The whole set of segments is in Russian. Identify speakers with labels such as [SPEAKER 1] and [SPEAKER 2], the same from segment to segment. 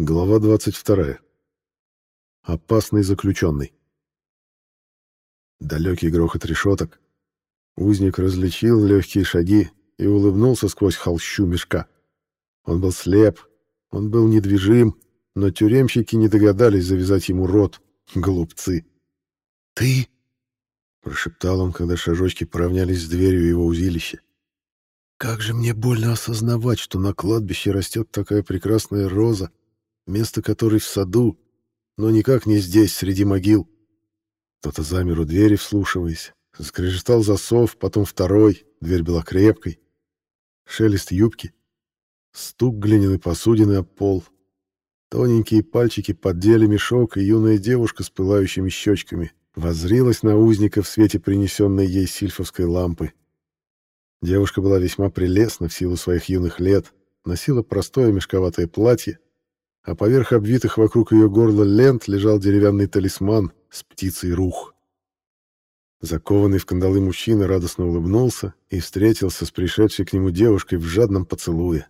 [SPEAKER 1] Глава 22. Опасный заключенный. Далекий грохот решеток. Узник различил легкие шаги и улыбнулся сквозь холщу мешка. Он был слеп, он был недвижим, но тюремщики не догадались завязать ему рот. Глупцы. «Ты?» — прошептал он, когда шажочки поравнялись с дверью его узилища. «Как же мне больно осознавать, что на кладбище растет такая прекрасная роза, место которой в саду, но никак не здесь, среди могил. Кто-то замер у двери, вслушиваясь. Скрежетал засов, потом второй, дверь была крепкой. Шелест юбки. Стук глиняной посудины об пол. Тоненькие пальчики поддели мешок, и юная девушка с пылающими щечками воззрилась на узника в свете принесенной ей сильфовской лампы. Девушка была весьма прелестна в силу своих юных лет, носила простое мешковатое платье, а поверх обвитых вокруг ее горла лент лежал деревянный талисман с птицей рух. Закованный в кандалы мужчина радостно улыбнулся и встретился с пришедшей к нему девушкой в жадном поцелуе.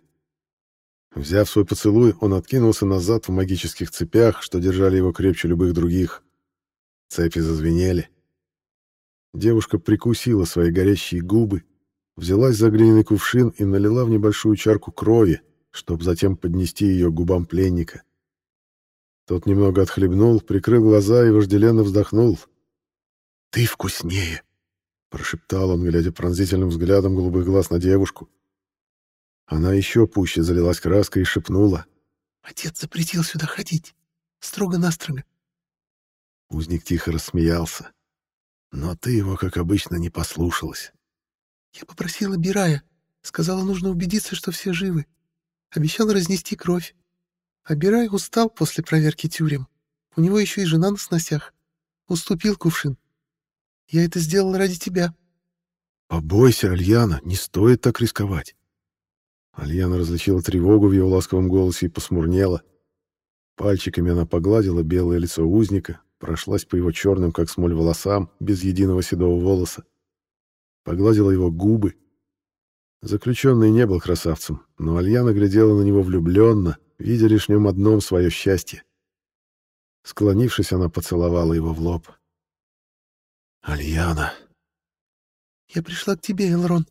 [SPEAKER 1] Взяв свой поцелуй, он откинулся назад в магических цепях, что держали его крепче любых других. Цепи зазвенели. Девушка прикусила свои горящие губы, взялась за глиняный кувшин и налила в небольшую чарку крови, чтобы затем поднести ее губам пленника. Тот немного отхлебнул, прикрыл глаза и вожделенно вздохнул. «Ты вкуснее!» — прошептал он, глядя пронзительным взглядом голубых глаз на девушку. Она еще пуще залилась краской и шепнула.
[SPEAKER 2] «Отец запретил сюда ходить. Строго-настрого».
[SPEAKER 1] Узник тихо рассмеялся. «Но ты его, как обычно, не послушалась».
[SPEAKER 2] «Я попросила Бирая. Сказала, нужно убедиться, что все живы. Обещал разнести кровь. А устал после проверки тюрем. У него еще и жена на сносях. Уступил кувшин. Я это сделал ради тебя.
[SPEAKER 1] Побойся, Альяна, не стоит так рисковать. Альяна различила тревогу в его ласковом голосе и посмурнела. Пальчиками она погладила белое лицо узника, прошлась по его черным, как смоль, волосам, без единого седого волоса. Погладила его губы, Заключенный не был красавцем, но Альяна глядела на него влюбленно, видя лишь в нем одном свое счастье. Склонившись, она поцеловала его в лоб. «Альяна!»
[SPEAKER 2] «Я пришла к тебе, Элрон».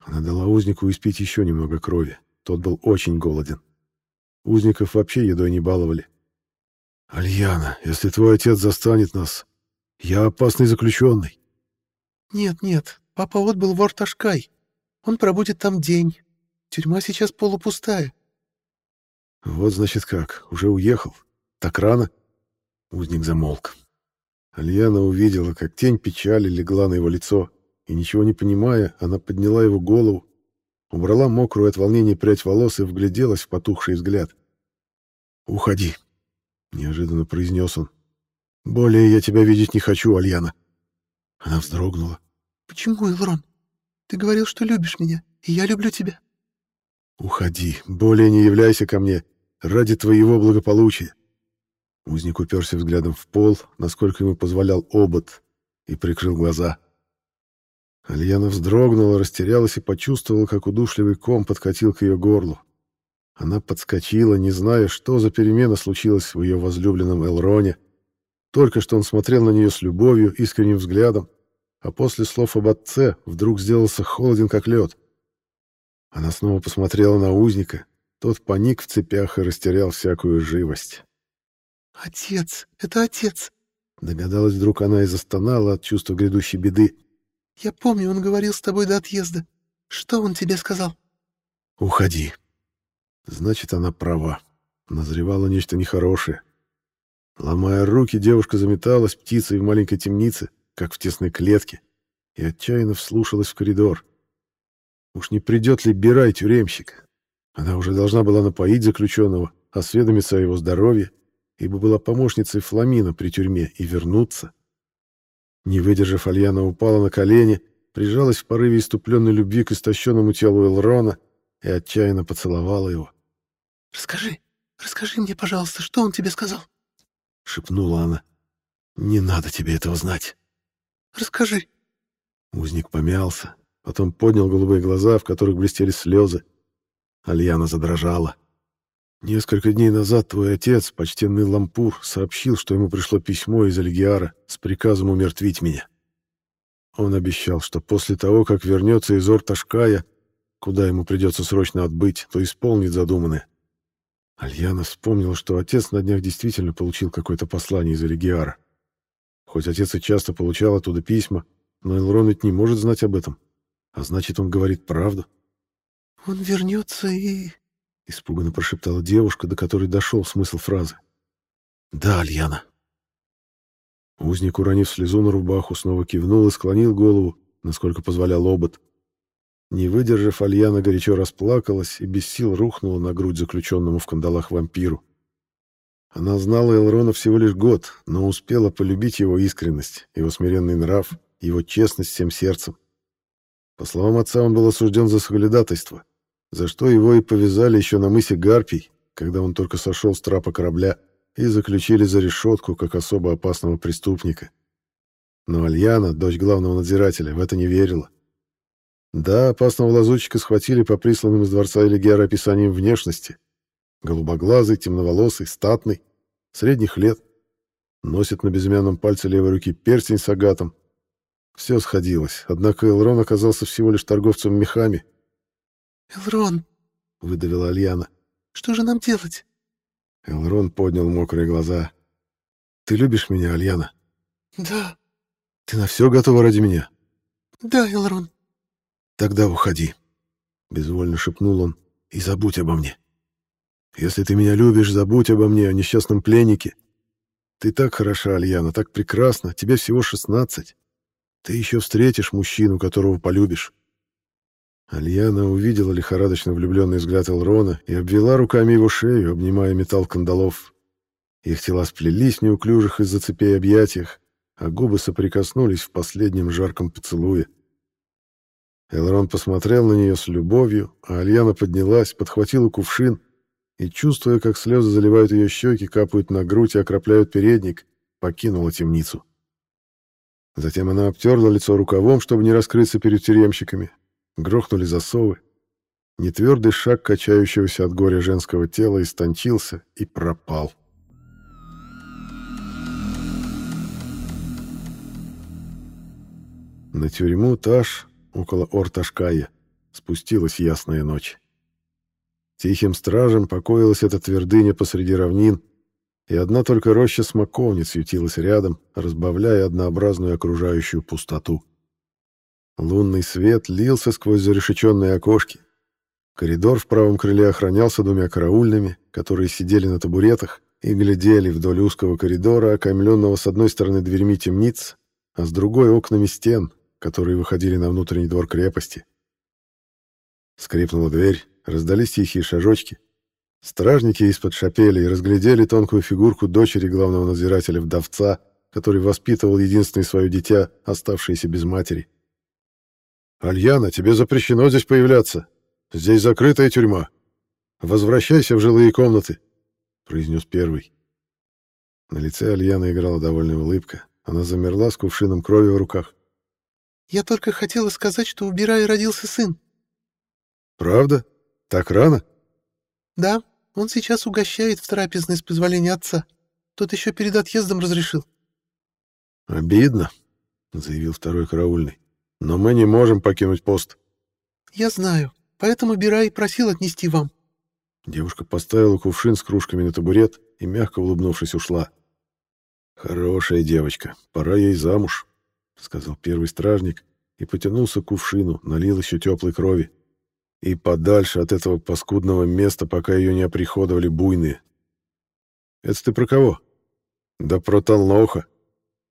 [SPEAKER 1] Она дала узнику испить еще немного крови. Тот был очень голоден. Узников вообще едой не баловали. «Альяна, если твой отец застанет нас, я опасный заключенный».
[SPEAKER 2] «Нет, нет, папа отбыл в Орташкай. Он пробудет там день. Тюрьма сейчас полупустая.
[SPEAKER 1] Вот значит как, уже уехал. Так рано? Узник замолк. Альяна увидела, как тень печали легла на его лицо, и, ничего не понимая, она подняла его голову, убрала мокрую от волнения прядь волос и вгляделась в потухший взгляд. «Уходи», — неожиданно произнес он. «Более я тебя видеть не хочу, Альяна». Она вздрогнула.
[SPEAKER 2] «Почему, Элрон?» Ты говорил, что любишь меня, и я люблю тебя.
[SPEAKER 1] Уходи, более не являйся ко мне, ради твоего благополучия. Узник уперся взглядом в пол, насколько ему позволял обод, и прикрыл глаза. Альяна вздрогнула, растерялась и почувствовала, как удушливый ком подкатил к ее горлу. Она подскочила, не зная, что за перемена случилась в ее возлюбленном Элроне. Только что он смотрел на нее с любовью, искренним взглядом, а после слов об отце вдруг сделался холоден, как лед. Она снова посмотрела на узника. Тот паник в цепях и растерял всякую живость.
[SPEAKER 2] «Отец! Это отец!»
[SPEAKER 1] Догадалась вдруг она и застонала от чувства грядущей беды.
[SPEAKER 2] «Я помню, он говорил с тобой до отъезда. Что он тебе сказал?»
[SPEAKER 1] «Уходи». Значит, она права. Назревало нечто нехорошее. Ломая руки, девушка заметалась птицей в маленькой темнице, как в тесной клетке, и отчаянно вслушалась в коридор. Уж не придет ли Бирай тюремщик? Она уже должна была напоить заключенного, осведомиться о его здоровье, ибо была помощницей Фламина при тюрьме, и вернуться. Не выдержав, Альяна упала на колени, прижалась в порыве иступленной любви к истощенному телу Элрона и отчаянно поцеловала его.
[SPEAKER 2] «Расскажи, расскажи мне, пожалуйста, что он тебе сказал?»
[SPEAKER 1] — шепнула она. «Не надо тебе этого знать».
[SPEAKER 2] Расскажи.
[SPEAKER 1] Узник помялся, потом поднял голубые глаза, в которых блестели слезы. Альяна задрожала. Несколько дней назад твой отец, почтенный Лампур, сообщил, что ему пришло письмо из Альгиара с приказом умертвить меня. Он обещал, что после того, как вернется из Орташкая, куда ему придется срочно отбыть, то исполнит задуманное. Альяна вспомнил, что отец на днях действительно получил какое-то послание из Альгиара. Хоть отец и часто получал оттуда письма, но Элрон ведь не может знать об этом. А значит, он говорит правду.
[SPEAKER 2] «Он вернется и...»
[SPEAKER 1] — испуганно прошептала девушка, до которой дошел смысл фразы. «Да, Альяна». Узник, уронив слезу на рубаху, снова кивнул и склонил голову, насколько позволял обод. Не выдержав, Альяна горячо расплакалась и без сил рухнула на грудь заключенному в кандалах вампиру. Она знала Элрона всего лишь год, но успела полюбить его искренность, его смиренный нрав, его честность всем сердцем. По словам отца, он был осужден за соглядатайство, за что его и повязали еще на мысе Гарпий, когда он только сошел с трапа корабля, и заключили за решетку как особо опасного преступника. Но Альяна, дочь главного надзирателя, в это не верила. Да, опасного лазутчика схватили по присланным из дворца Элигера описаниям внешности. Голубоглазый, темноволосый, статный, средних лет. Носит на безымянном пальце левой руки перстень с агатом, все сходилось, однако Элрон оказался всего лишь торговцем мехами.
[SPEAKER 2] «Элрон!» — выдавила Альяна. «Что же нам делать?»
[SPEAKER 1] Элрон поднял мокрые глаза. «Ты любишь меня, Альяна?»
[SPEAKER 2] «Да».
[SPEAKER 1] «Ты на все готова ради меня?»
[SPEAKER 2] «Да, Элрон».
[SPEAKER 1] «Тогда уходи», — безвольно шепнул он, — «и забудь обо мне. Если ты меня любишь, забудь обо мне, о несчастном пленнике. Ты так хороша, Альяна, так прекрасна, тебе всего шестнадцать. Ты еще встретишь мужчину, которого полюбишь. Альяна увидела лихорадочно влюбленный взгляд Элрона и обвела руками его шею, обнимая металл кандалов. Их тела сплелись в неуклюжих из-за цепей объятиях, а губы соприкоснулись в последнем жарком поцелуе. Элрон посмотрел на нее с любовью, а Альяна поднялась, подхватила кувшин и, чувствуя, как слезы заливают ее щеки, капают на грудь и окропляют передник, покинула темницу. Затем она обтерла лицо рукавом, чтобы не раскрыться перед тюремщиками. Грохнули засовы. Нетвердый шаг качающегося от горя женского тела истончился и пропал. На тюрьму Таш, около Орташкая, спустилась ясная ночь. Тихим стражем покоилась эта твердыня посреди равнин, и одна только роща смоковниц ютилась рядом, разбавляя однообразную окружающую пустоту. Лунный свет лился сквозь зарешеченные окошки. Коридор в правом крыле охранялся двумя караульными, которые сидели на табуретах и глядели вдоль узкого коридора, окаймленного с одной стороны дверьми темниц, а с другой — окнами стен, которые выходили на внутренний двор крепости. Скрипнула дверь, раздались тихие шажочки — Стражники из-под шапелей разглядели тонкую фигурку дочери главного надзирателя вдовца, который воспитывал единственное свое дитя, оставшееся без матери. «Альяна, тебе запрещено здесь появляться. Здесь закрытая тюрьма. Возвращайся в жилые комнаты», — произнес первый. На лице Альяны играла довольная улыбка. Она замерла с кувшином крови в руках.
[SPEAKER 2] «Я только хотела сказать, что у Бирая родился сын».
[SPEAKER 1] «Правда? Так рано?»
[SPEAKER 2] «Да, он сейчас угощает в трапезной с позволения отца. Тот еще перед отъездом разрешил».
[SPEAKER 1] «Обидно», — заявил второй караульный. «Но мы не можем покинуть пост».
[SPEAKER 2] «Я знаю, поэтому Бирай просил отнести вам».
[SPEAKER 1] Девушка поставила кувшин с кружками на табурет и, мягко улыбнувшись, ушла. «Хорошая девочка, пора ей замуж», — сказал первый стражник и потянулся к кувшину, налил еще теплой крови. И подальше от этого паскудного места, пока ее не оприходовали буйные. Это ты про кого? Да про Толноха.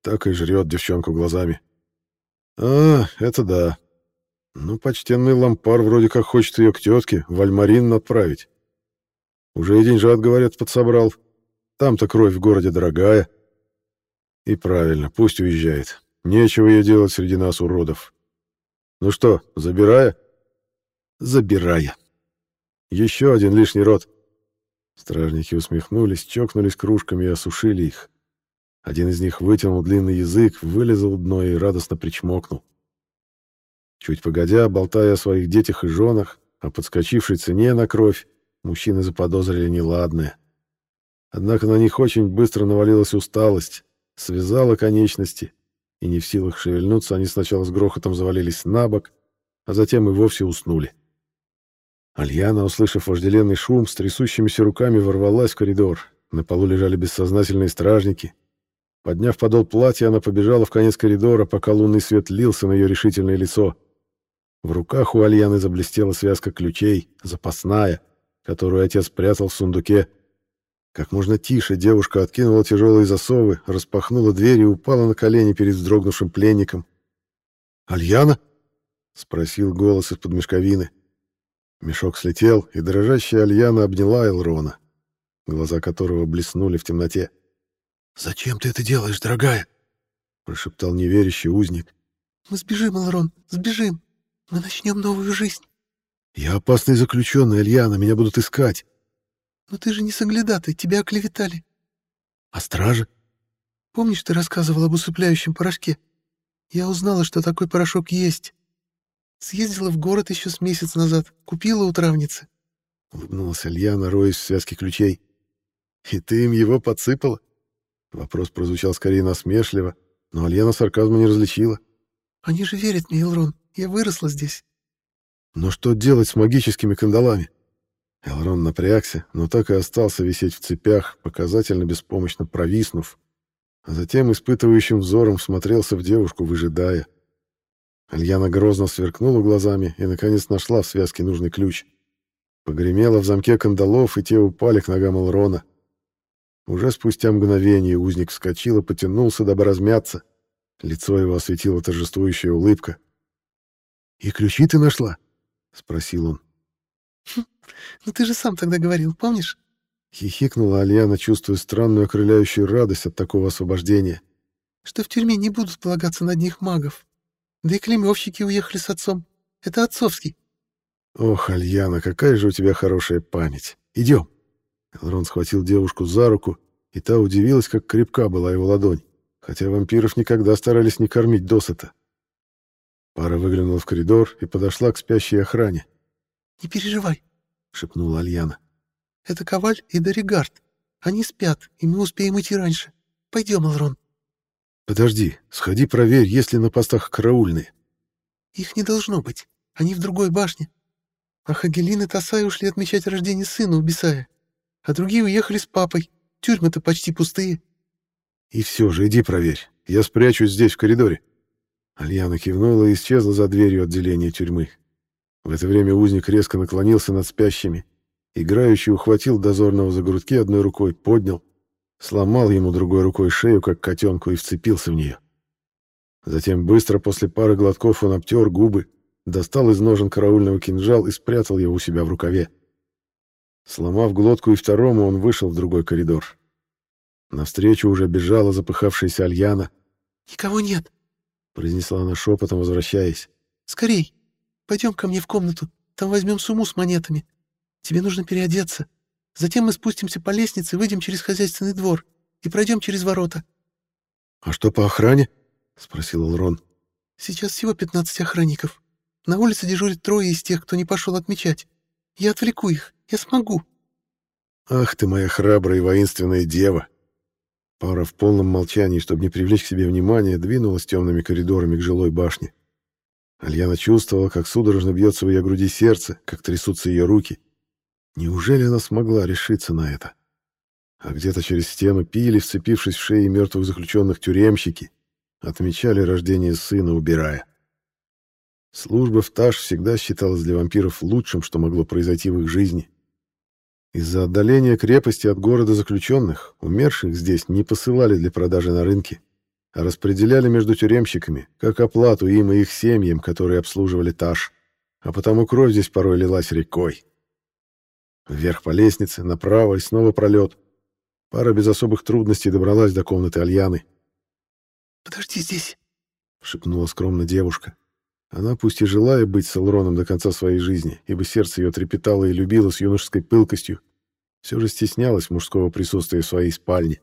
[SPEAKER 1] Так и жрет девчонку глазами. А, это да. Ну, почтенный лампар вроде как хочет ее к тетке, в Альмарин отправить. Уже и деньжат, говорят, подсобрал. Там-то кровь в городе дорогая. И правильно, пусть уезжает. Нечего ей делать среди нас, уродов. Ну что, забирая? Забирая. Еще один лишний рот. Стражники усмехнулись, чокнулись кружками и осушили их. Один из них вытянул длинный язык, вылезал дно и радостно причмокнул. Чуть погодя, болтая о своих детях и женах, о подскочившей цене на кровь, мужчины заподозрили неладное. Однако на них очень быстро навалилась усталость, связала конечности, и не в силах шевельнуться, они сначала с грохотом завалились на бок, а затем и вовсе уснули. Альяна, услышав вожделенный шум, с трясущимися руками ворвалась в коридор. На полу лежали бессознательные стражники. Подняв подол платья, она побежала в конец коридора, пока лунный свет лился на ее решительное лицо. В руках у Альяны заблестела связка ключей, запасная, которую отец прятал в сундуке. Как можно тише девушка откинула тяжелые засовы, распахнула дверь и упала на колени перед вздрогнувшим пленником. «Альяна?» — спросил голос из-под мешковины. Мешок слетел, и дрожащая Альяна обняла Элрона, глаза которого блеснули в темноте.
[SPEAKER 2] «Зачем ты это делаешь, дорогая?»
[SPEAKER 1] — прошептал неверящий узник.
[SPEAKER 2] «Мы сбежим, Элрон, сбежим. Мы начнем новую жизнь».
[SPEAKER 1] «Я опасный заключенный, Альяна, меня будут искать».
[SPEAKER 2] «Но ты же не соглядатай, тебя оклеветали».
[SPEAKER 1] «А стража?»
[SPEAKER 2] «Помнишь, ты рассказывал об усыпляющем порошке? Я узнала, что такой порошок есть. Съездила в город еще с месяц назад, купила у травницы.
[SPEAKER 1] Улыбнулась Альяна, роясь в связке ключей. «И ты им его подсыпала?» Вопрос прозвучал скорее насмешливо, но Альяна сарказма не различила.
[SPEAKER 2] «Они же верят мне, Элрон. Я выросла здесь».
[SPEAKER 1] «Но что делать с магическими кандалами?» Элрон напрягся, но так и остался висеть в цепях, показательно беспомощно провиснув, а затем испытывающим взором смотрелся в девушку, выжидая. Альяна грозно сверкнула глазами и, наконец, нашла в связке нужный ключ. Погремела в замке кандалов, и те упали к ногам Элрона. Уже спустя мгновение узник вскочил и потянулся, дабы размяться. Лицо его осветила торжествующая улыбка. «И ключи ты нашла?» — спросил он.
[SPEAKER 2] «Хм, «Ну ты же сам тогда говорил, помнишь?»
[SPEAKER 1] Хихикнула Альяна, чувствуя странную окрыляющую радость от такого освобождения.
[SPEAKER 2] «Что в тюрьме не будут полагаться на одних магов. Да и клемевщики уехали с отцом. Это отцовский.
[SPEAKER 1] Ох, Альяна, какая же у тебя хорошая память. Идем. Элрон схватил девушку за руку, и та удивилась, как крепка была его ладонь, хотя вампиров никогда старались не кормить досыта. Пара выглянула в коридор и подошла к спящей охране.
[SPEAKER 2] «Не переживай», — шепнула Альяна. «Это Коваль и Доригард. Они спят, и мы успеем идти раньше. Пойдем, Элрон».
[SPEAKER 1] «Подожди, сходи проверь, есть ли на постах караульные».
[SPEAKER 2] «Их не должно быть. Они в другой башне. А Хагелин и Тасай ушли отмечать рождение сына у Бесая. А другие уехали с папой. Тюрьмы-то почти пустые».
[SPEAKER 1] «И все же, иди проверь. Я спрячусь здесь, в коридоре». Альяна кивнула и исчезла за дверью отделения тюрьмы. В это время узник резко наклонился над спящими. Играющий ухватил дозорного за грудки одной рукой, поднял, сломал ему другой рукой шею, как котенку, и вцепился в нее. Затем быстро после пары глотков он обтер губы, достал из ножен караульного кинжал и спрятал его у себя в рукаве. Сломав глотку и второму, он вышел в другой коридор. Навстречу уже бежала запыхавшаяся Альяна.
[SPEAKER 2] «Никого нет», —
[SPEAKER 1] произнесла она шепотом, возвращаясь.
[SPEAKER 2] «Скорей, пойдем ко мне в комнату, там возьмем сумму с монетами. Тебе нужно переодеться. Затем мы спустимся по лестнице, выйдем через хозяйственный двор и пройдем через ворота.
[SPEAKER 1] — А что по охране? — спросил Алрон.
[SPEAKER 2] — Сейчас всего 15 охранников. На улице дежурят трое из тех, кто не пошел отмечать. Я отвлеку их. Я смогу.
[SPEAKER 1] — Ах ты моя храбрая и воинственная дева! Пара в полном молчании, чтобы не привлечь к себе внимания, двинулась темными коридорами к жилой башне. Альяна чувствовала, как судорожно бьется в ее груди сердце, как трясутся ее руки — Неужели она смогла решиться на это? А где-то через стену пили, вцепившись в шеи мертвых заключенных тюремщики, отмечали рождение сына, убирая. Служба в ТАШ всегда считалась для вампиров лучшим, что могло произойти в их жизни. Из-за отдаления крепости от города заключенных умерших здесь не посылали для продажи на рынке, а распределяли между тюремщиками, как оплату им и их семьям, которые обслуживали ТАШ, а потому кровь здесь порой лилась рекой. Вверх по лестнице, направо и снова пролет. Пара без особых трудностей добралась до комнаты Альяны.
[SPEAKER 2] «Подожди здесь», —
[SPEAKER 1] шепнула скромно девушка. Она, пусть и желая быть с Элроном до конца своей жизни, ибо сердце ее трепетало и любило с юношеской пылкостью, все же стеснялась мужского присутствия в своей спальне.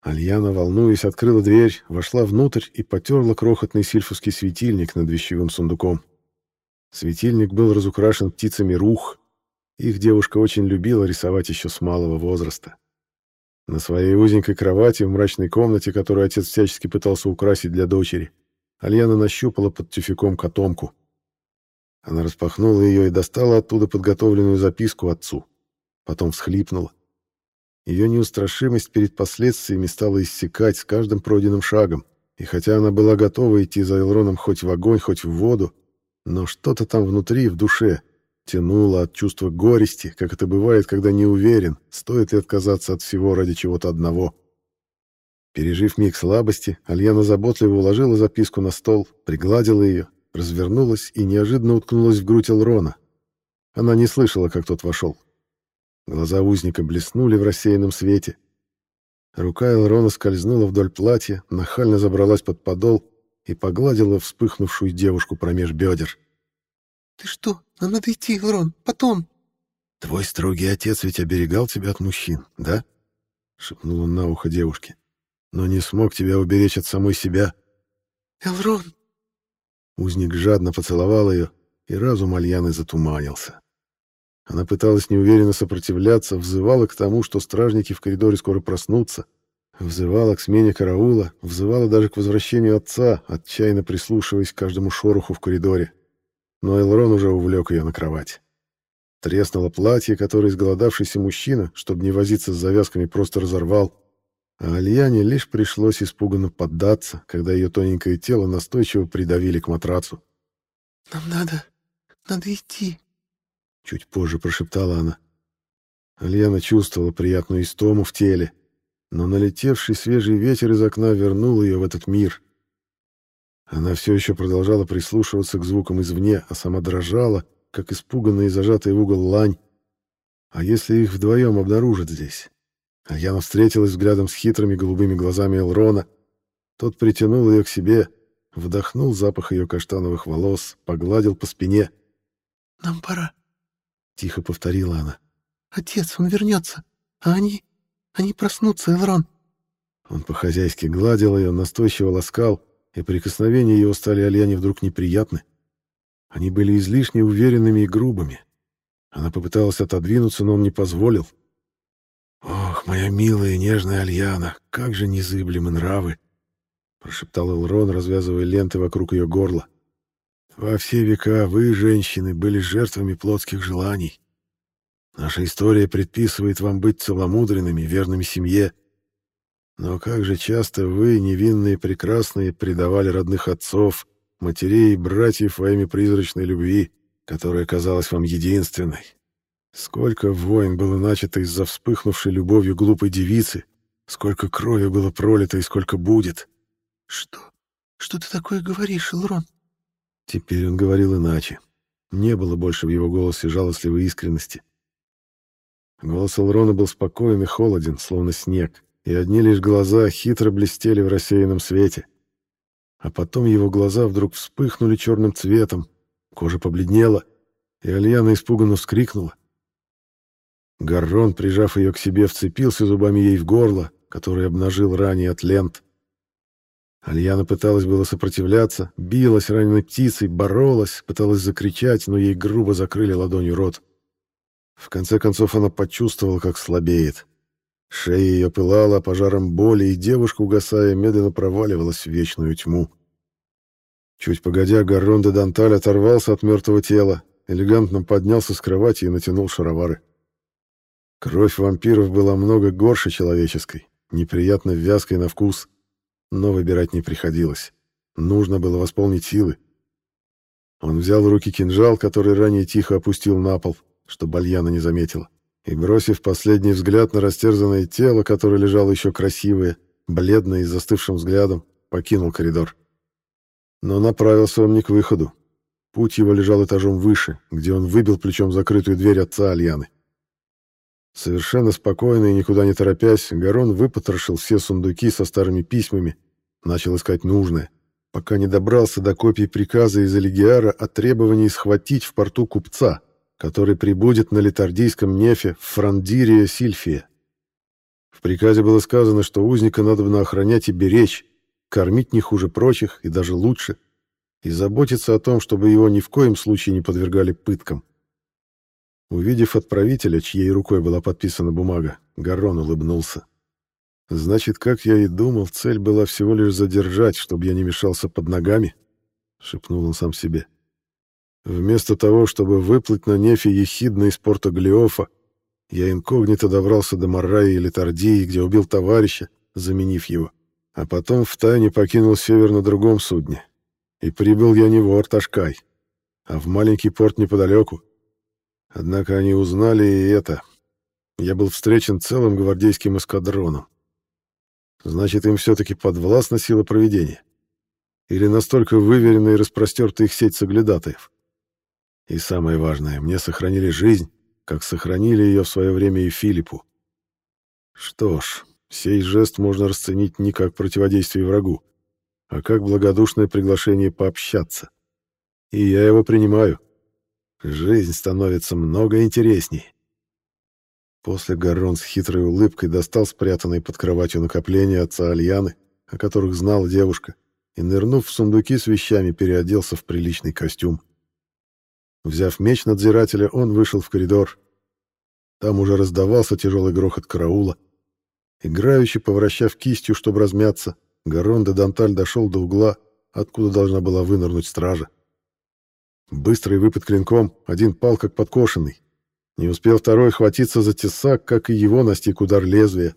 [SPEAKER 1] Альяна, волнуясь, открыла дверь, вошла внутрь и потерла крохотный сильфовский светильник над вещевым сундуком. Светильник был разукрашен птицами рух, Их девушка очень любила рисовать еще с малого возраста. На своей узенькой кровати в мрачной комнате, которую отец всячески пытался украсить для дочери, Альяна нащупала под тюфяком котомку. Она распахнула ее и достала оттуда подготовленную записку отцу. Потом всхлипнула. Ее неустрашимость перед последствиями стала иссякать с каждым пройденным шагом, и хотя она была готова идти за Элроном хоть в огонь, хоть в воду, но что-то там внутри, в душе, тянуло от чувства горести, как это бывает, когда не уверен, стоит ли отказаться от всего ради чего-то одного. Пережив миг слабости, Альяна заботливо уложила записку на стол, пригладила ее, развернулась и неожиданно уткнулась в грудь Элрона. Она не слышала, как тот вошел. Глаза узника блеснули в рассеянном свете. Рука Элрона скользнула вдоль платья, нахально забралась под подол и погладила вспыхнувшую девушку промеж бедер.
[SPEAKER 2] «Ты что? Нам надо идти, Элрон, потом!»
[SPEAKER 1] «Твой строгий отец ведь оберегал тебя от мужчин, да?» — шепнул он на ухо девушке. «Но не смог тебя уберечь от самой себя».
[SPEAKER 2] «Элрон!»
[SPEAKER 1] Узник жадно поцеловал ее, и разум Альяны затуманился. Она пыталась неуверенно сопротивляться, взывала к тому, что стражники в коридоре скоро проснутся, взывала к смене караула, взывала даже к возвращению отца, отчаянно прислушиваясь к каждому шороху в коридоре. Но Элрон уже увлек ее на кровать. Треснуло платье, которое изголодавшийся мужчина, чтобы не возиться с завязками, просто разорвал. А Альяне лишь пришлось испуганно поддаться, когда ее тоненькое тело настойчиво придавили к матрацу.
[SPEAKER 2] «Нам надо... надо идти», —
[SPEAKER 1] чуть позже прошептала она. Альяна чувствовала приятную истому в теле, но налетевший свежий ветер из окна вернул ее в этот мир. Она все еще продолжала прислушиваться к звукам извне, а сама дрожала, как испуганная и зажатая в угол лань. А если их вдвоем обнаружат здесь? Альяна встретилась взглядом с хитрыми голубыми глазами Элрона. Тот притянул ее к себе, вдохнул запах ее каштановых волос, погладил по спине.
[SPEAKER 2] «Нам пора», —
[SPEAKER 1] тихо повторила она.
[SPEAKER 2] «Отец, он вернется, а они... они проснутся, Элрон».
[SPEAKER 1] Он по-хозяйски гладил ее, настойчиво ласкал, и прикосновения его стали Альяне вдруг неприятны. Они были излишне уверенными и грубыми. Она попыталась отодвинуться, но он не позволил. «Ох, моя милая и нежная Альяна, как же незыблемы нравы!» — прошептал Элрон, развязывая ленты вокруг ее горла. «Во все века вы, женщины, были жертвами плотских желаний. Наша история предписывает вам быть целомудренными, верными семье, но как же часто вы, невинные и прекрасные, предавали родных отцов, матерей и братьев во имя призрачной любви, которая казалась вам единственной. Сколько войн было начато из-за вспыхнувшей любовью глупой девицы, сколько крови было пролито и сколько будет.
[SPEAKER 2] Что? Что ты такое говоришь, Элрон?
[SPEAKER 1] Теперь он говорил иначе. Не было больше в его голосе жалостливой искренности. Голос Элрона был спокоен и холоден, словно снег и одни лишь глаза хитро блестели в рассеянном свете. А потом его глаза вдруг вспыхнули черным цветом, кожа побледнела, и Альяна испуганно вскрикнула. Гаррон, прижав ее к себе, вцепился зубами ей в горло, которое обнажил ранее от лент. Альяна пыталась было сопротивляться, билась раненой птицей, боролась, пыталась закричать, но ей грубо закрыли ладонью рот. В конце концов она почувствовала, как слабеет. Шея ее пылала пожаром боли, и девушка, угасая, медленно проваливалась в вечную тьму. Чуть погодя, Гаррон де Данталь оторвался от мертвого тела, элегантно поднялся с кровати и натянул шаровары. Кровь вампиров была много горше человеческой, неприятно вязкой на вкус, но выбирать не приходилось. Нужно было восполнить силы. Он взял в руки кинжал, который ранее тихо опустил на пол, чтобы Альяна не заметила и, бросив последний взгляд на растерзанное тело, которое лежало еще красивое, бледное и застывшим взглядом, покинул коридор. Но направился он не к выходу. Путь его лежал этажом выше, где он выбил плечом закрытую дверь отца Альяны. Совершенно спокойно и никуда не торопясь, Гарон выпотрошил все сундуки со старыми письмами, начал искать нужное, пока не добрался до копий приказа из Элигиара о требовании схватить в порту купца — который прибудет на литардийском нефе в Франдирия Сильфия. В приказе было сказано, что узника надо бы охранять и беречь, кормить не хуже прочих и даже лучше, и заботиться о том, чтобы его ни в коем случае не подвергали пыткам. Увидев отправителя, чьей рукой была подписана бумага, Гаррон улыбнулся. Значит, как я и думал, цель была всего лишь задержать, чтобы я не мешался под ногами, шепнул он сам себе. Вместо того, чтобы выплыть на нефе ехидно из порта Глиофа, я инкогнито добрался до Марраи или Тардии, где убил товарища, заменив его, а потом втайне покинул север на другом судне. И прибыл я не в Орташкай, а в маленький порт неподалеку. Однако они узнали и это. Я был встречен целым гвардейским эскадроном. Значит, им все-таки подвластна сила проведения. Или настолько выверена и распростерта их сеть соглядатаев. И самое важное, мне сохранили жизнь, как сохранили ее в свое время и Филиппу. Что ж, сей жест можно расценить не как противодействие врагу, а как благодушное приглашение пообщаться. И я его принимаю. Жизнь становится много интересней. После Гаррон с хитрой улыбкой достал спрятанные под кроватью накопления отца Альяны, о которых знала девушка, и, нырнув в сундуки с вещами, переоделся в приличный костюм. Взяв меч надзирателя, он вышел в коридор. Там уже раздавался тяжелый грохот караула. Играючи, повращав кистью, чтобы размяться, Гарон де Данталь дошел до угла, откуда должна была вынырнуть стража. Быстрый выпад клинком, один пал как подкошенный. Не успел второй хватиться за тесак, как и его настиг удар лезвия.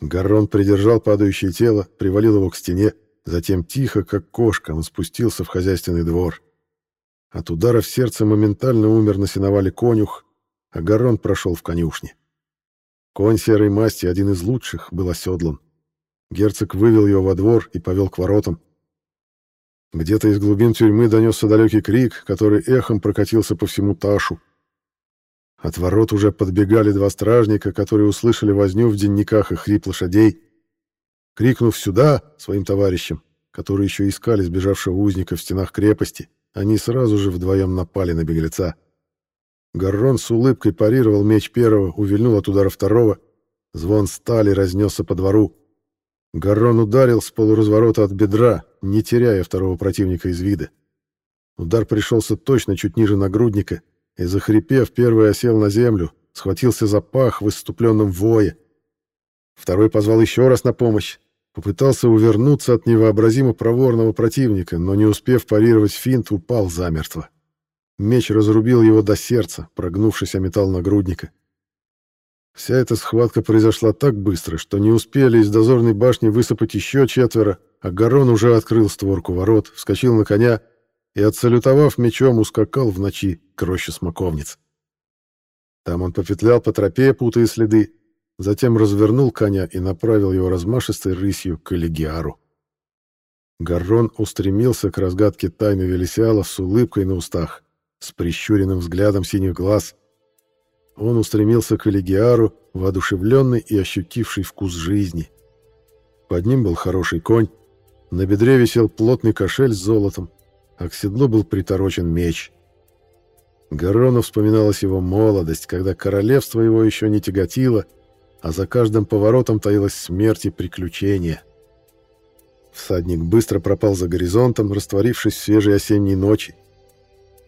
[SPEAKER 1] Гаррон придержал падающее тело, привалил его к стене, затем тихо, как кошка, он спустился в хозяйственный двор. От удара в сердце моментально умер на сеновале конюх, а Гаррон прошел в конюшне. Конь серой масти, один из лучших, был оседлан. Герцог вывел его во двор и повел к воротам. Где-то из глубин тюрьмы донесся далекий крик, который эхом прокатился по всему Ташу. От ворот уже подбегали два стражника, которые услышали возню в денниках и хрип лошадей. Крикнув «Сюда!» своим товарищам, которые еще искали сбежавшего узника в стенах крепости, они сразу же вдвоем напали на беглеца. Гаррон с улыбкой парировал меч первого, увильнул от удара второго. Звон стали разнесся по двору. Гаррон ударил с полуразворота от бедра, не теряя второго противника из вида. Удар пришелся точно чуть ниже нагрудника — и, захрипев, первый осел на землю, схватился за пах в иступленном вое. Второй позвал еще раз на помощь, попытался увернуться от невообразимо проворного противника, но, не успев парировать финт, упал замертво. Меч разрубил его до сердца, прогнувшись о металл нагрудника. Вся эта схватка произошла так быстро, что не успели из дозорной башни высыпать еще четверо, а Гарон уже открыл створку ворот, вскочил на коня и, отсалютовав мечом, ускакал в ночи к роще смоковниц. Там он попетлял по тропе, путая следы, затем развернул коня и направил его размашистой рысью к Элегиару. Гаррон устремился к разгадке тайны Велесиала с улыбкой на устах, с прищуренным взглядом синих глаз. Он устремился к Элегиару, воодушевленный и ощутивший вкус жизни. Под ним был хороший конь, на бедре висел плотный кошель с золотом, а к седлу был приторочен меч. Гарону вспоминалась его молодость, когда королевство его еще не тяготило, а за каждым поворотом таилась смерть и приключения. Всадник быстро пропал за горизонтом, растворившись в свежей осенней ночи.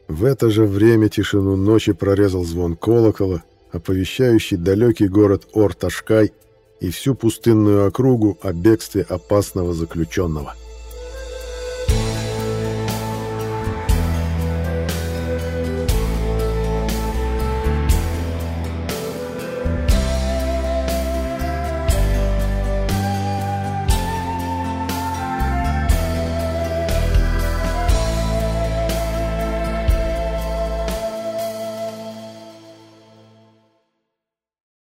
[SPEAKER 1] В это же время тишину ночи прорезал звон колокола, оповещающий далекий город Ор-Ташкай и всю пустынную округу о бегстве опасного заключенного.